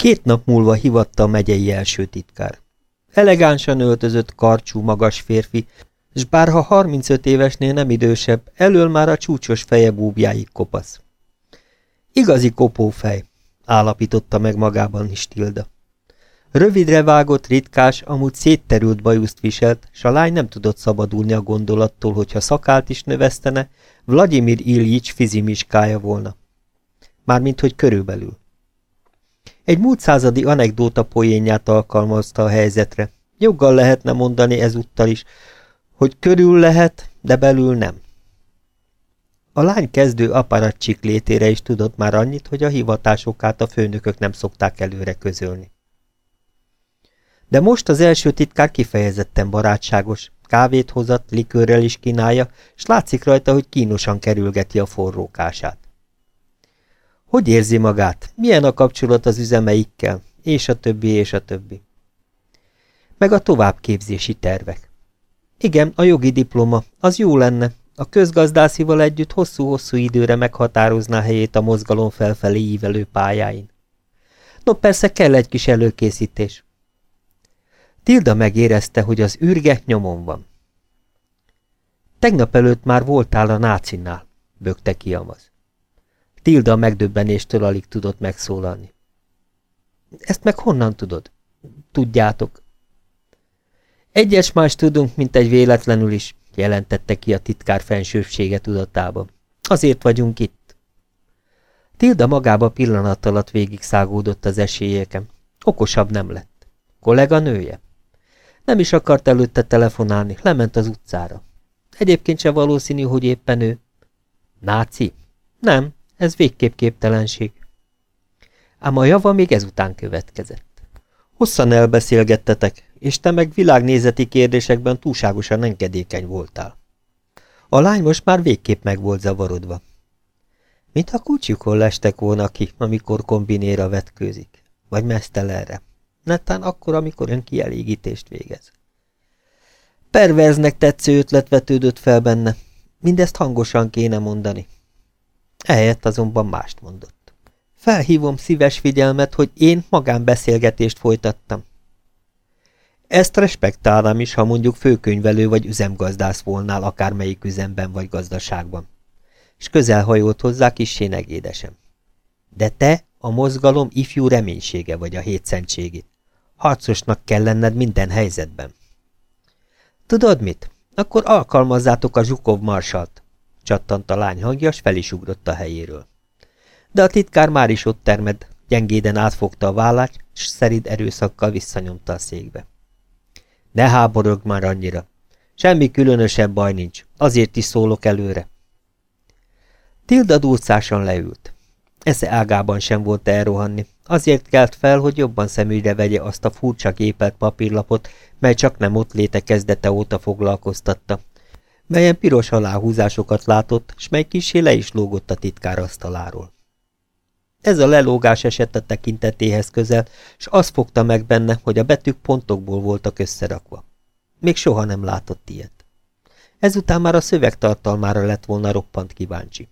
Két nap múlva hivatta a megyei első titkár. Elegánsan öltözött, karcsú, magas férfi, és bárha 35 évesnél nem idősebb, elől már a csúcsos feje búbjáig kopasz. Igazi kopófej, állapította meg magában is Tilda. Rövidre vágott, ritkás, amúgy szétterült bajuszt viselt, s a lány nem tudott szabadulni a gondolattól, hogyha szakált is növesztene, Vladimir Iljics fizimiskája volna. Mármint, hogy körülbelül. Egy múlt századi anekdóta poénját alkalmazta a helyzetre. Joggal lehetne mondani ezúttal is, hogy körül lehet, de belül nem. A lány kezdő aparatcsik létére is tudott már annyit, hogy a hivatásokát a főnökök nem szokták előre közölni. De most az első titkár kifejezetten barátságos, kávét hozat, likőrrel is kínálja, s látszik rajta, hogy kínosan kerülgeti a forrókását. Hogy érzi magát? Milyen a kapcsolat az üzemeikkel? És a többi, és a többi. Meg a továbbképzési tervek. Igen, a jogi diploma, az jó lenne. A közgazdászival együtt hosszú-hosszú időre meghatározná helyét a mozgalom felfelé ívelő pályáin. No persze kell egy kis előkészítés. Tilda megérezte, hogy az űrge nyomon van. Tegnap előtt már voltál a nácinál, bökte ki Amaz. Tilda megdöbbenéstől alig tudott megszólalni. Ezt meg honnan tudod? Tudjátok. Egyes más tudunk, mint egy véletlenül is, jelentette ki a titkár fensőbsége tudatában. Azért vagyunk itt. Tilda magába pillanat alatt végig szágódott az esélyeken. Okosabb nem lett. Kollega nője? Nem is akart előtte telefonálni, lement az utcára. Egyébként se valószínű, hogy éppen ő. Náci? Nem, ez végképp képtelenség. Ám a java még ezután következett. Hosszan elbeszélgettetek, és te meg világnézeti kérdésekben túlságosan engedékeny voltál. A lány most már végképp meg volt zavarodva. Mint a kutyukon lestek volna ki, amikor kombinéra vetkőzik, vagy mesztelenre. Nettán akkor, amikor ön kielégítést végez. Perverznek tetsző ötlet vetődött fel benne. Mindezt hangosan kéne mondani. Ehelyett azonban mást mondott. Felhívom szíves figyelmet, hogy én magánbeszélgetést folytattam. Ezt respektálnám is, ha mondjuk főkönyvelő vagy üzemgazdász volnál akármelyik üzemben vagy gazdaságban. És közelhajolt hozzá kissé negédesem. De te a mozgalom ifjú reménysége vagy a hétszentségét. Harcosnak kell lenned minden helyzetben. Tudod mit? Akkor alkalmazzátok a Zsukov marsalt, csattant a lány hangja, s fel is ugrott a helyéről. De a titkár már is ott termed, gyengéden átfogta a vállát, s szerid erőszakkal visszanyomta a székbe. Ne háborog már annyira. Semmi különösebb baj nincs, azért is szólok előre. Tilda durcásan leült. Esze ágában sem volt elrohanni, Azért kelt fel, hogy jobban szemügyre vegye azt a furcsa gépelt papírlapot, mely csak nem ott léte kezdete óta foglalkoztatta, melyen piros aláhúzásokat látott, s mely kisé le is lógott a titkár asztaláról. Ez a lelógás esett a tekintetéhez közel, s azt fogta meg benne, hogy a betűk pontokból voltak összerakva. Még soha nem látott ilyet. Ezután már a szöveg tartalmára lett volna roppant kíváncsi.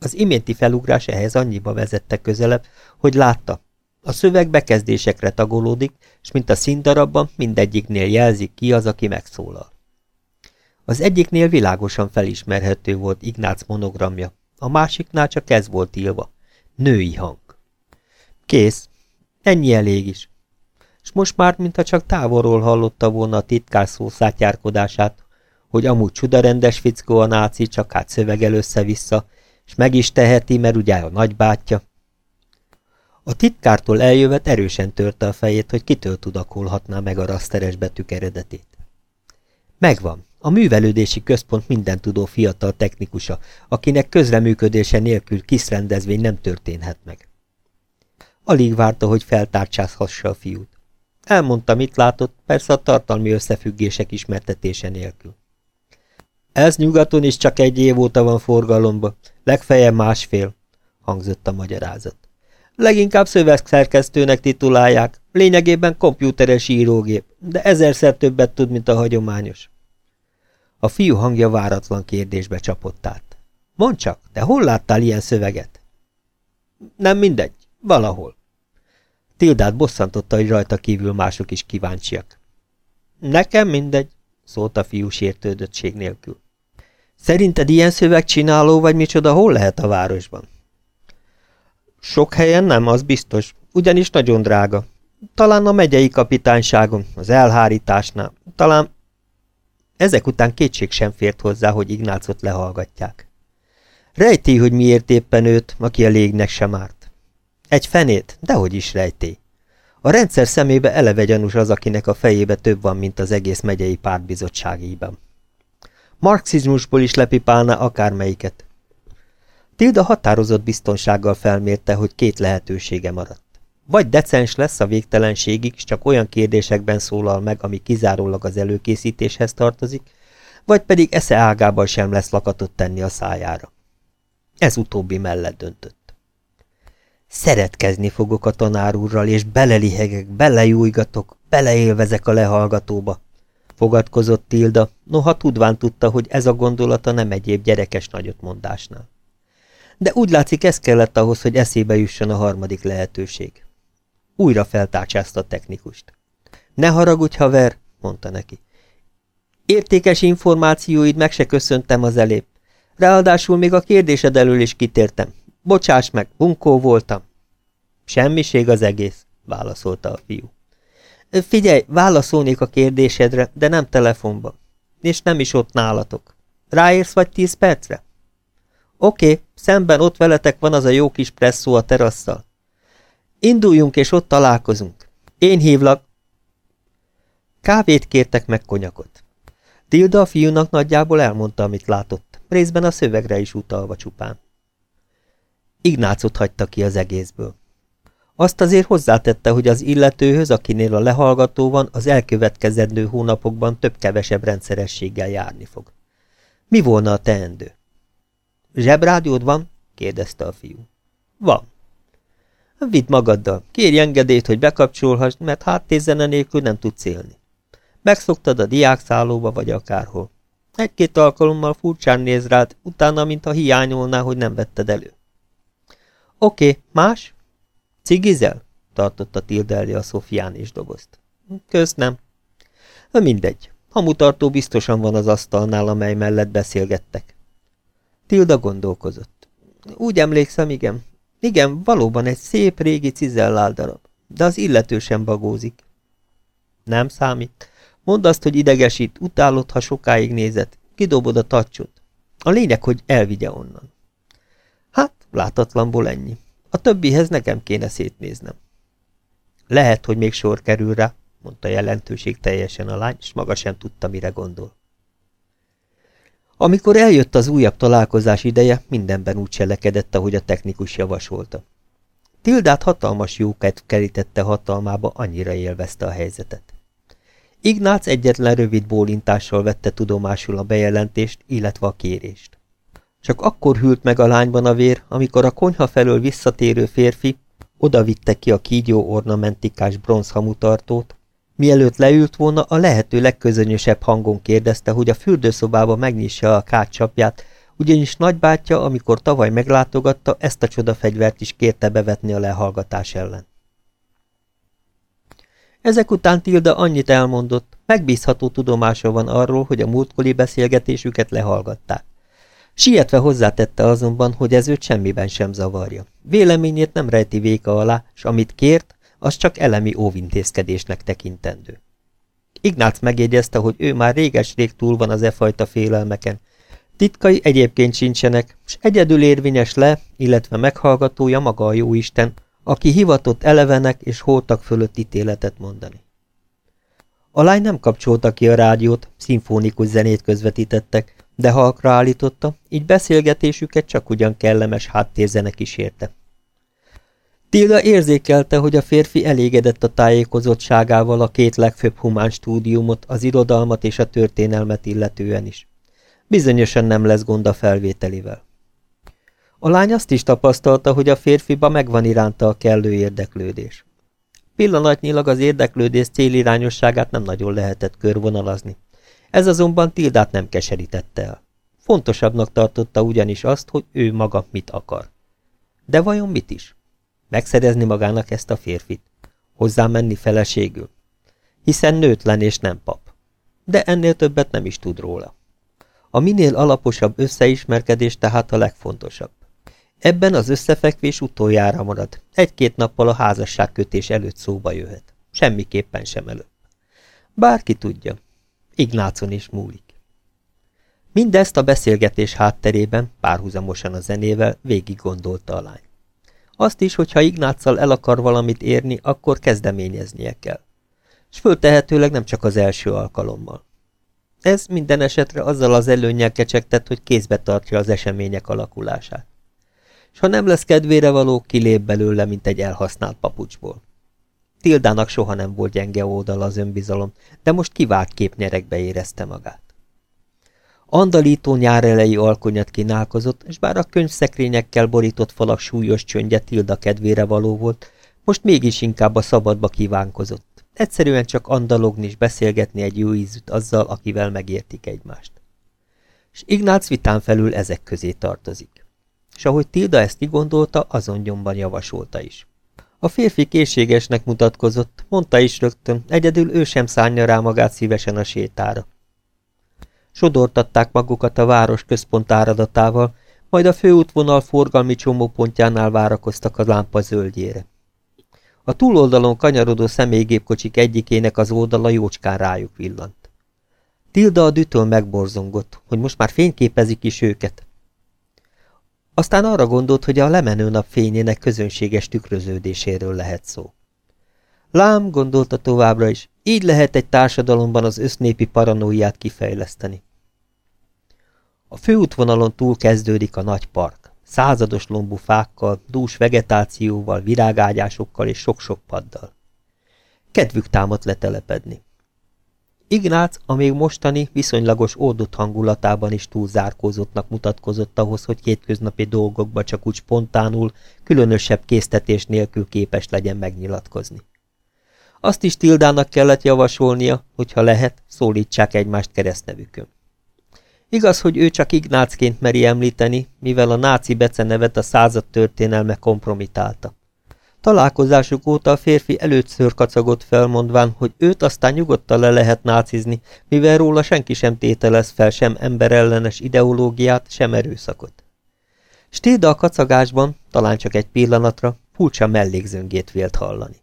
Az iménti felugrás ehhez annyiba vezette közelebb, hogy látta. A szöveg bekezdésekre tagolódik, és mint a színdarabban mindegyiknél jelzik ki az, aki megszólal. Az egyiknél világosan felismerhető volt Ignác monogramja, a másiknál csak ez volt írva. Női hang. Kész. Ennyi elég is. És most már, mintha csak távolról hallotta volna a titkár szó szátjárkodását, hogy amúgy csudarendes fickó a náci, csak hát szövegel össze-vissza, és meg is teheti, mert ugye a nagybátyja. A titkártól eljövet erősen törte a fejét, hogy kitől tudakolhatná meg a raszteres betűk eredetét. Megvan. A művelődési központ minden tudó fiatal technikusa, akinek közreműködése nélkül kis rendezvény nem történhet meg. Alig várta, hogy feltárcsázhassa a fiút. Elmondta, mit látott, persze a tartalmi összefüggések ismertetése nélkül. Ez nyugaton is csak egy év óta van forgalomba, legfeljebb másfél, hangzott a magyarázat. Leginkább szövegszerkesztőnek titulálják, lényegében kompjúteres írógép, de ezerszer többet tud, mint a hagyományos. A fiú hangja váratlan kérdésbe csapott át. Mondd csak, te hol láttál ilyen szöveget? Nem mindegy, valahol. Tildát bosszantotta, hogy rajta kívül mások is kíváncsiak. Nekem mindegy, szólt a fiú sértődöttség nélkül. Szerinted ilyen szövegcsináló vagy micsoda hol lehet a városban? Sok helyen nem, az biztos, ugyanis nagyon drága. Talán a megyei kapitányságon, az elhárításnál, talán... Ezek után kétség sem fért hozzá, hogy Ignácot lehallgatják. Rejti, hogy miért éppen őt, aki a légnek sem árt. Egy fenét, dehogy is rejté. A rendszer szemébe eleve gyanús az, akinek a fejébe több van, mint az egész megyei pártbizottságében. Marxizmusból is lepipálna akármelyiket. Tilda határozott biztonsággal felmérte, hogy két lehetősége maradt. Vagy decens lesz a végtelenségig, és csak olyan kérdésekben szólal meg, ami kizárólag az előkészítéshez tartozik, vagy pedig esze ágában sem lesz lakatot tenni a szájára. Ez utóbbi mellett döntött. Szeretkezni fogok a tanár úrral, és belelihegek, belejújgatok, beleélvezek a lehallgatóba, fogadkozott Tilda, noha tudván tudta, hogy ez a gondolata nem egyéb gyerekes nagyotmondásnál. De úgy látszik, ez kellett ahhoz, hogy eszébe jusson a harmadik lehetőség. Újra feltárcsázta a technikust. Ne haragudj, haver, mondta neki. Értékes információid meg se köszöntem az elép. Ráadásul még a kérdésed elől is kitértem. Bocsáss meg, bunkó voltam. Semmiség az egész, válaszolta a fiú. Figyelj, válaszolnék a kérdésedre, de nem telefonba. És nem is ott nálatok. Ráérsz vagy tíz percre? Oké, szemben ott veletek van az a jó kis presszó a terasszal. Induljunk, és ott találkozunk. Én hívlak. Kávét kértek meg konyakot. Tilda a fiúnak nagyjából elmondta, amit látott, részben a szövegre is utalva csupán. Ignácot hagyta ki az egészből. Azt azért hozzátette, hogy az illetőhöz, akinél a lehallgató van, az elkövetkezendő hónapokban több-kevesebb rendszerességgel járni fog. Mi volna a teendő? Zsebrádiód van? kérdezte a fiú. Van. Vidd magaddal, kérj engedélyt, hogy bekapcsolhass, mert háttérzene nélkül nem tudsz élni. Megszoktad a diákszállóba vagy akárhol. Egy-két alkalommal furcsán néz rád, utána, mintha hiányolná, hogy nem vetted elő. Oké, más? Cigizel? tartotta Tilda elé a Szofián és dobozt. Kösz nem. Mindegy. Hamutartó biztosan van az asztalnál, amely mellett beszélgettek. Tilda gondolkozott. Úgy emlékszem, igen. Igen, valóban egy szép régi cizellál darab, de az illető sem bagózik. Nem számít. Mondd azt, hogy idegesít, utálod, ha sokáig nézett. Kidobod a tacsot. A lényeg, hogy elvigye onnan. Hát, látatlanból ennyi. A többihez nekem kéne szétnéznem. Lehet, hogy még sor kerül rá, mondta jelentőség teljesen a lány, és maga sem tudta, mire gondol. Amikor eljött az újabb találkozás ideje, mindenben úgy cselekedett, ahogy a technikus javasolta. Tildát hatalmas jóket kerítette hatalmába, annyira élvezte a helyzetet. Ignác egyetlen rövid bólintással vette tudomásul a bejelentést, illetve a kérést. Csak akkor hűlt meg a lányban a vér, amikor a konyha felől visszatérő férfi odavitte ki a kígyó ornamentikás bronzhamutartót, Mielőtt leült volna, a lehető legközönösebb hangon kérdezte, hogy a fürdőszobába megnyissa a kácsapját, ugyanis nagybátyja, amikor tavaly meglátogatta, ezt a csodafegyvert is kérte bevetni a lehallgatás ellen. Ezek után Tilda annyit elmondott, megbízható tudomása van arról, hogy a múltkori beszélgetésüket lehallgatták. Sietve hozzátette azonban, hogy ez őt semmiben sem zavarja. Véleményét nem rejti véka alá, s amit kért, az csak elemi óvintézkedésnek tekintendő. Ignác megjegyezte, hogy ő már réges-rég túl van az e fajta félelmeken. Titkai egyébként sincsenek, s egyedül érvényes le, illetve meghallgatója maga a jóisten, aki hivatott elevenek és holtak fölött ítéletet mondani. A lány nem kapcsolta ki a rádiót, szimfónikus zenét közvetítettek, de halkra állította, így beszélgetésüket csak ugyan kellemes háttérzene kísérte. Tilda érzékelte, hogy a férfi elégedett a tájékozottságával a két legfőbb humán stúdiumot, az irodalmat és a történelmet illetően is. Bizonyosan nem lesz gond a felvételivel. A lány azt is tapasztalta, hogy a férfiba megvan iránta a kellő érdeklődés. Pillanatnyilag az érdeklődés célirányosságát nem nagyon lehetett körvonalazni. Ez azonban Tildát nem keserítette el. Fontosabbnak tartotta ugyanis azt, hogy ő maga mit akar. De vajon mit is? Megszerezni magának ezt a férfit? Hozzám menni feleségül. Hiszen nőtlen és nem pap. De ennél többet nem is tud róla. A minél alaposabb összeismerkedés tehát a legfontosabb. Ebben az összefekvés utoljára marad, egy-két nappal a házasságkötés előtt szóba jöhet. Semmiképpen sem előbb. Bárki tudja. Ignácon is múlik. Mindezt a beszélgetés hátterében, párhuzamosan a zenével végig gondolta a lány. Azt is, hogy ha Ignáccal el akar valamit érni, akkor kezdeményeznie kell. S föltehetőleg nem csak az első alkalommal. Ez minden esetre azzal az előnnyel kecsegtett, hogy kézbe tartja az események alakulását. S ha nem lesz kedvére való, kilép belőle, mint egy elhasznált papucsból. Tildának soha nem volt gyenge oldal az önbizalom, de most kivált képnyerekbe érezte magát. Andalító nyárelei alkonyat kínálkozott, és bár a könyvszekrényekkel borított falak súlyos csöndje Tilda kedvére való volt, most mégis inkább a szabadba kívánkozott. Egyszerűen csak andalogni és beszélgetni egy jó ízűt azzal, akivel megértik egymást. És Ignác vitán felül ezek közé tartozik. És ahogy Tilda ezt kigondolta, azon nyomban javasolta is. A férfi készségesnek mutatkozott, mondta is rögtön, egyedül ő sem szánja rá magát szívesen a sétára. Sodortatták magukat a város központ áradatával, majd a főútvonal forgalmi csomópontjánál várakoztak a lámpa zöldjére. A túloldalon kanyarodó személygépkocsik egyikének az oldala jócskán rájuk villant. Tilda a dütől megborzongott, hogy most már fényképezik is őket. Aztán arra gondolt, hogy a lemenő nap fényének közönséges tükröződéséről lehet szó. Lám, gondolta továbbra is, így lehet egy társadalomban az össznépi paranóiát kifejleszteni. A főútvonalon túl kezdődik a nagy park. Százados lombú fákkal, dús vegetációval, virágágyásokkal és sok-sok paddal. Kedvük támadt letelepedni. Ignác a még mostani, viszonylagos oldott hangulatában is túl zárkózottnak mutatkozott ahhoz, hogy kétköznapi dolgokba csak úgy spontánul, különösebb késztetés nélkül képes legyen megnyilatkozni. Azt is Tildának kellett javasolnia, hogy ha lehet, szólítsák egymást keresztnevükön. Igaz, hogy ő csak Ignácként meri említeni, mivel a náci becenevet a század történelme kompromitálta. Találkozásuk óta a férfi először kacagott felmondván, hogy őt aztán nyugodtan le lehet nácizni, mivel róla senki sem tételez fel sem emberellenes ideológiát, sem erőszakot. Stéda a kacagásban, talán csak egy pillanatra, furcsa mellékzöngét vélt hallani.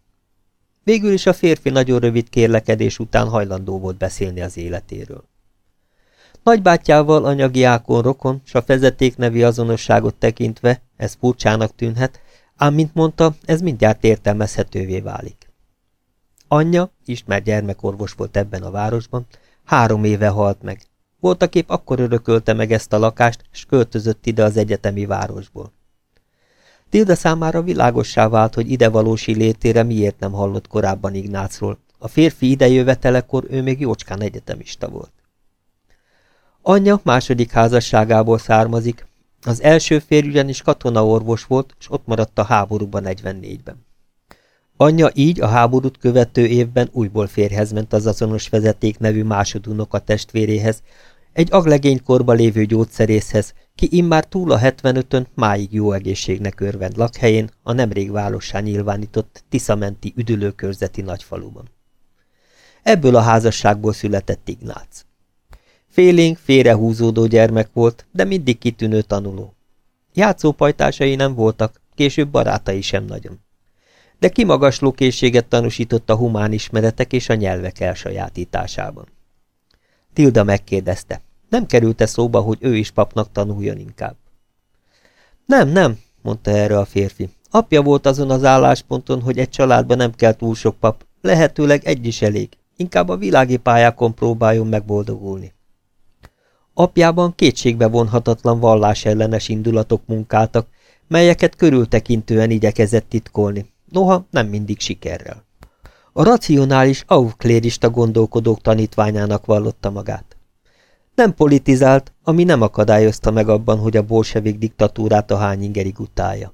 Végül is a férfi nagyon rövid kérlekedés után hajlandó volt beszélni az életéről. Nagybátyjával anyagi ákon rokon, s a fezeték nevi azonosságot tekintve, ez furcsának tűnhet, ám mint mondta, ez mindjárt értelmezhetővé válik. Anyja, ismert gyermekorvos volt ebben a városban, három éve halt meg. Voltaképp akkor örökölte meg ezt a lakást, és költözött ide az egyetemi városból. Tilda számára világossá vált, hogy idevalósi létére miért nem hallott korábban Ignácról. A férfi idejövetelekor ő még jócskán egyetemista volt. Anyja második házasságából származik. Az első férj ugyanis katonaorvos volt, és ott maradt a háborúban 44-ben. Anyja így a háborút követő évben újból férhez ment az azonos vezeték nevű másodunok a testvéréhez, egy aglegénykorba lévő gyógyszerészhez, ki immár túl a 75-ön máig jó egészségnek örvend lakhelyén, a nemrég válossá nyilvánított Tiszamenti üdülőkörzeti nagyfaluban. Ebből a házasságból született Ignác. Félénk, félrehúzódó gyermek volt, de mindig kitűnő tanuló. Játszópajtásai nem voltak, később barátai sem nagyon. De kimagasló készséget tanúsított a humán ismeretek és a nyelvek elsajátításában. Tilda megkérdezte, nem került-e szóba, hogy ő is papnak tanuljon inkább? Nem, nem, mondta erre a férfi. Apja volt azon az állásponton, hogy egy családban nem kell túl sok pap, lehetőleg egy is elég, inkább a világi pályákon próbáljon megboldogulni. Apjában kétségbe vonhatatlan vallásellenes indulatok munkáltak, melyeket körültekintően igyekezett titkolni, noha nem mindig sikerrel. A racionális aufklérista gondolkodók tanítványának vallotta magát. Nem politizált, ami nem akadályozta meg abban, hogy a bolsevik diktatúrát a hányingerig utálja.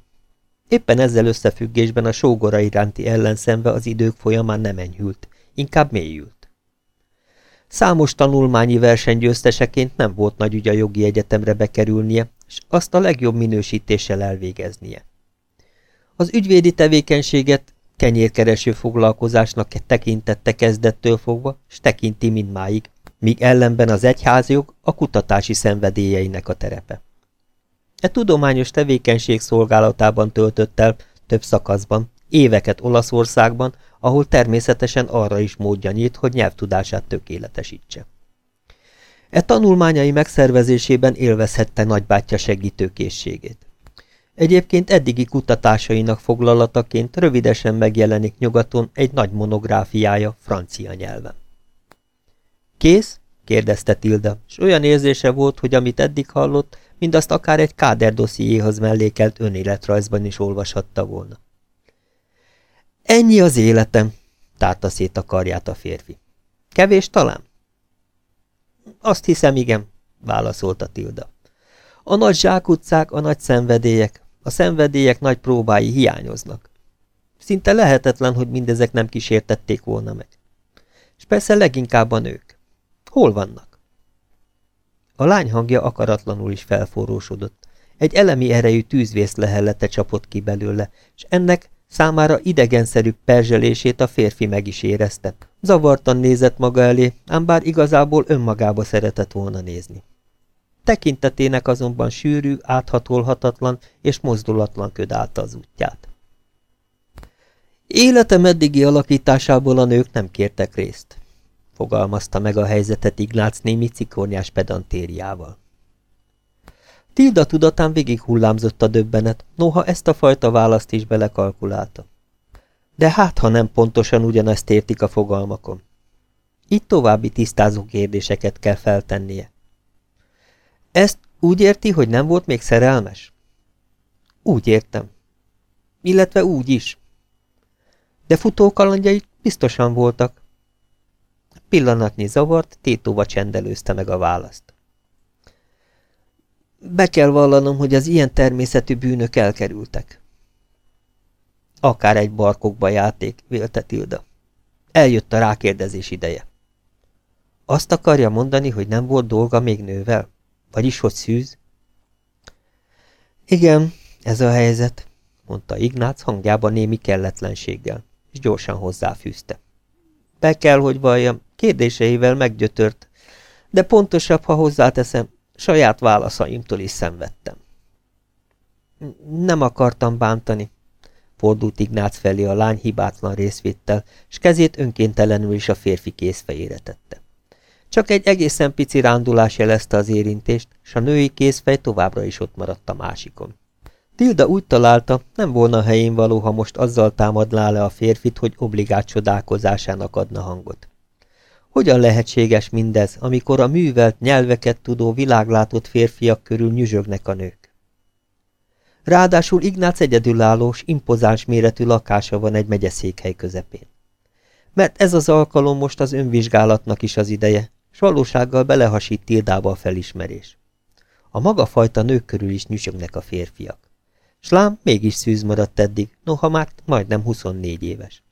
Éppen ezzel összefüggésben a sógora iránti ellenszenve az idők folyamán nem enyhült, inkább mélyült. Számos tanulmányi versenygyőzteseként nem volt nagy ügy a jogi egyetemre bekerülnie, és azt a legjobb minősítéssel elvégeznie. Az ügyvédi tevékenységet kenyérkereső foglalkozásnak tekintette kezdettől fogva, s tekinti mindmáig, míg ellenben az egyházjog a kutatási szenvedélyeinek a terepe. E tudományos tevékenység szolgálatában töltött el több szakaszban, éveket Olaszországban, ahol természetesen arra is módja nyílt, hogy nyelvtudását tökéletesítse. E tanulmányai megszervezésében élvezhette nagybátyja segítőkészségét. Egyébként eddigi kutatásainak foglalataként rövidesen megjelenik nyugaton egy nagy monográfiája francia nyelven. Kész? kérdezte Tilda, és olyan érzése volt, hogy amit eddig hallott, mindazt akár egy káder dossziéhoz mellékelt önéletrajzban is olvashatta volna. Ennyi az életem, tárta szét a karját a férfi. Kevés talán? Azt hiszem, igen, válaszolta Tilda. A nagy zsákutcák, a nagy szenvedélyek, a szenvedélyek nagy próbái hiányoznak. Szinte lehetetlen, hogy mindezek nem kísértették volna meg. És persze leginkább a nők. Hol vannak? A lány hangja akaratlanul is felforrósodott. Egy elemi erejű tűzvész lehellete csapott ki belőle, és ennek Számára idegenszerű perzselését a férfi meg is érezte. Zavartan nézett maga elé, ám bár igazából önmagába szeretett volna nézni. Tekintetének azonban sűrű, áthatolhatatlan és mozdulatlan köd állta az útját. Életem eddigi alakításából a nők nem kértek részt, fogalmazta meg a helyzetet Ignác némi cikornyás pedantériával. Tilda tudatán végig hullámzott a döbbenet, noha ezt a fajta választ is belekalkulálta. De hát, ha nem pontosan ugyanezt értik a fogalmakon. Itt további tisztázó kérdéseket kell feltennie. Ezt úgy érti, hogy nem volt még szerelmes? Úgy értem. Illetve úgy is. De futókalandjai biztosan voltak. Pillanatnyi zavart, tétóva csendelőzte meg a választ. Be kell vallanom, hogy az ilyen természetű bűnök elkerültek. Akár egy barkokba játék, vélte Tilda. Eljött a rákérdezés ideje. Azt akarja mondani, hogy nem volt dolga még nővel? Vagyis, hogy szűz? Igen, ez a helyzet, mondta Ignác hangjában némi kelletlenséggel, és gyorsan hozzáfűzte. Be kell, hogy valljam, kérdéseivel meggyötört, de pontosabb, ha hozzáteszem, Saját válaszaimtól is szenvedtem. Nem akartam bántani, fordult Ignác felé a lány hibátlan részvéttel, s kezét önkéntelenül is a férfi kézfejére tette. Csak egy egészen pici rándulás jelezte az érintést, s a női kézfej továbbra is ott maradt a másikon. Tilda úgy találta, nem volna helyén való, ha most azzal támadná le a férfit, hogy obligát csodálkozásának adna hangot. Hogyan lehetséges mindez, amikor a művelt nyelveket tudó világlátott férfiak körül nyüzsögnek a nők? Ráadásul Ignác egyedülállós, impozáns méretű lakása van egy megyeszékhely közepén. Mert ez az alkalom most az önvizsgálatnak is az ideje, s valósággal belehasít Tildába a felismerés. A maga fajta nők körül is nyüzsögnek a férfiak. Slám mégis szűz maradt eddig, noha már majdnem 24 éves.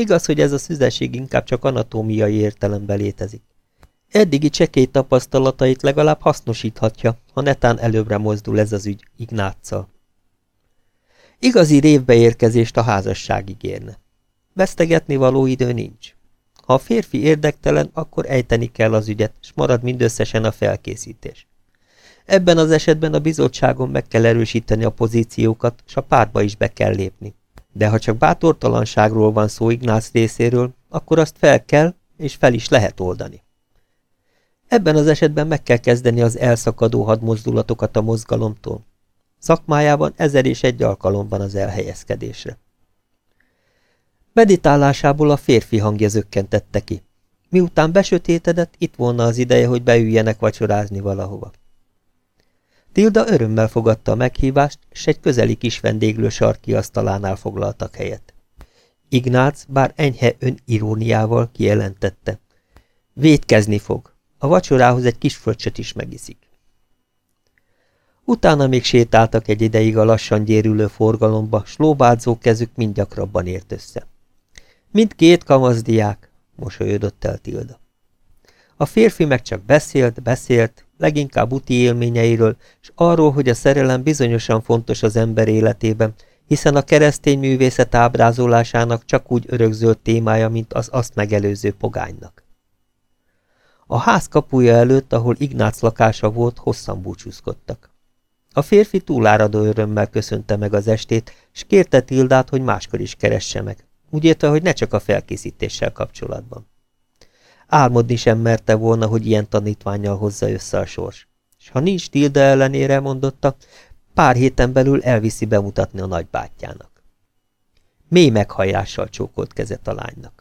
Igaz, hogy ez a szüzesség inkább csak anatómiai értelemben létezik. Eddigi csekély tapasztalatait legalább hasznosíthatja, ha netán előbbre mozdul ez az ügy Ignáccal. Igazi révbeérkezést a házasság ígérne. Vesztegetni való idő nincs. Ha a férfi érdektelen, akkor ejteni kell az ügyet, s marad mindösszesen a felkészítés. Ebben az esetben a bizottságon meg kell erősíteni a pozíciókat, s a pártba is be kell lépni. De ha csak bátortalanságról van szó Ignác részéről, akkor azt fel kell, és fel is lehet oldani. Ebben az esetben meg kell kezdeni az elszakadó hadmozdulatokat a mozgalomtól. Szakmájában ezer és egy alkalom van az elhelyezkedésre. Meditálásából a férfi hangja zökkentette ki. Miután besötétedett, itt volna az ideje, hogy beüljenek vacsorázni valahova. Tilda örömmel fogadta a meghívást, s egy közeli kis vendéglő sarki asztalánál foglaltak helyet. Ignác bár enyhe öniróniával kijelentette. Vétkezni fog. A vacsorához egy kis fröccsöt is megiszik. Utána még sétáltak egy ideig a lassan gyérülő forgalomba, s lóbádzó kezük mind gyakrabban ért össze. Mind két kamaszdiák, mosolyodott el Tilda. A férfi meg csak beszélt, beszélt, leginkább úti élményeiről, és arról, hogy a szerelem bizonyosan fontos az ember életében, hiszen a keresztény művészet ábrázolásának csak úgy örökzöld témája, mint az azt megelőző pogánynak. A ház kapuja előtt, ahol Ignác lakása volt, hosszan búcsúzkodtak. A férfi túláradó örömmel köszönte meg az estét, és kérte Tildát, hogy máskor is keresse meg. Úgy érte, hogy ne csak a felkészítéssel kapcsolatban. Álmodni sem merte volna, hogy ilyen tanítványjal hozza össze a sors. És ha nincs Tilda ellenére, mondotta, pár héten belül elviszi bemutatni a nagybátyjának. Mély meghajással csókolt kezet a lánynak.